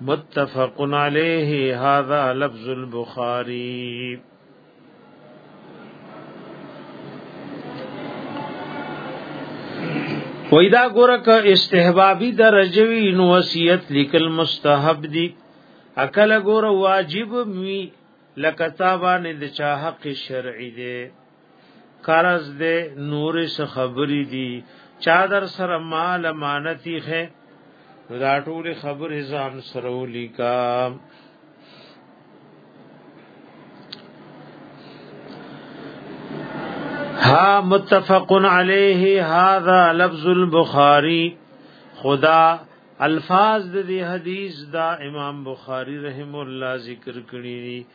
متفق علیه هذا لفظ البخاری وېدا ګوره ک استحبابي درجوي نو وصیت لیکل مستحب دي اکل ګوره واجب می لکتابان د چا حق شرعي دي قرض دې نور څه خبرې دي چا در سره مال امانتي خې دا ټول خبرې ځان سره ولیکا ها متفق علیه هذا لفظ البخاری خدا الفاظ د دې حدیث دا امام بخاری رحم الله ذکر کړی دي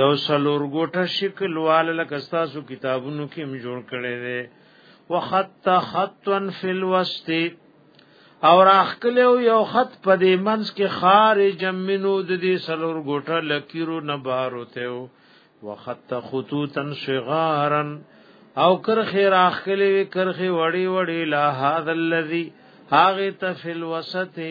یو سلور ګوټه شکل وال لکه تاسو کتابونو کې هم جوړ کړي دي وخط خطا فی الوسط او راخکل یو خط په دې منځ کې خارج منو د دې سلور ګوټه لکیرو نه بهر وته وخط خطوطا صغارا او کرخه راخکل وی کرخه وړي وړي لا هاذ الذی هاغه تفل وسطه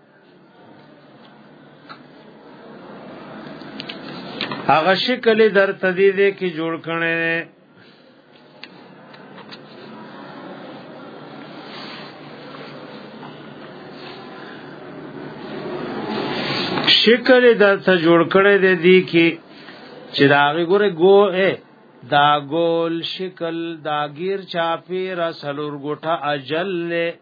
هغه شکل در تدی دې کې جوړ کړي شکل در ته جوړ کړي دې دي کې چې دا غوره ګو اے دا ګول شکل دا غیر چاپی را سلور ګټه اجل له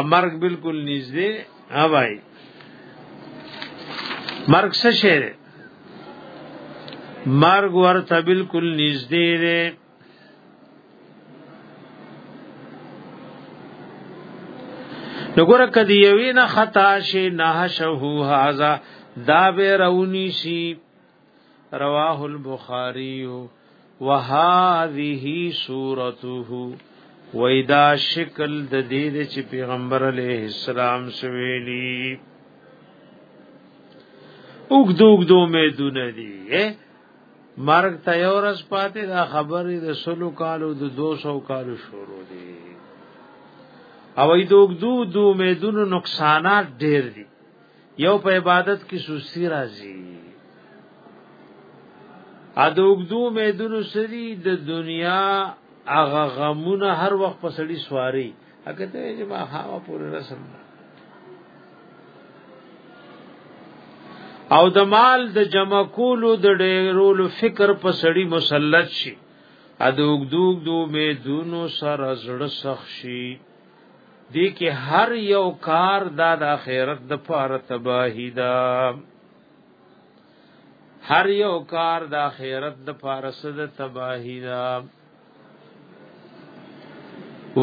امرګ بالکل نږدې ها بھائی مرګ څه شی دی مرګ ورته بالکل نږدې دی نګوره کدی یوی نه خطا شي نه شهو هاذا دا به رونی شي رواه البخاری وهذه صورته وېدا شکل د دې چې پیغمبر علیه السلام سویلی وګدوګ دو مې دون دي مرګ ته یو ورځ پاتې دا خبرې د سلو کالو د 200 کالو شروع دي او ایدوګ دو دو مې دونو نقصانات ډېر دي یو په عبادت کې سستی راځي ا د وګدو میدونو سری د دنیا هغه غمونه هر وخت په سړی سواری هغه ته چې ما هاوا پورې رسم او د مال د جمع کولو د ډیرولو فکر په سړی مسلط شي ا د وګدو وګدو میدونو سره زړه سخ شي دی کې هر یو کار دا د آخرت د پاره تباہی دا هر یو کار د آخرت د پاره سد تباہی دا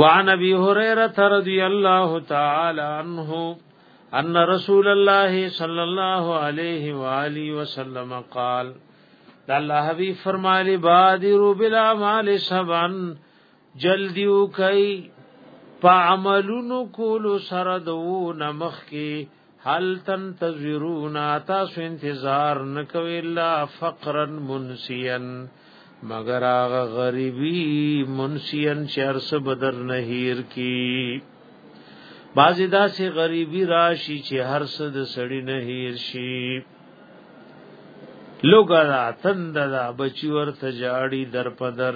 وعن ابي هريره رضي الله تعالى عنه ان رسول الله صلى الله عليه واله وسلم قال الله حبيب فرمایلی بادروا بالاعمال سبعا جلدی وکي په عملونو کولو سره دوو نمخ کې هل تنتظرون تاسو انتظار نکوي الا فقرا منسيا مگر هغه غريبي منسيا چر څه بدر نهير کی بازی دا سی غریبی راشی چې هر څه د سړی نه هیر شي لوګا تند دا بچی ورته جاړي در پدر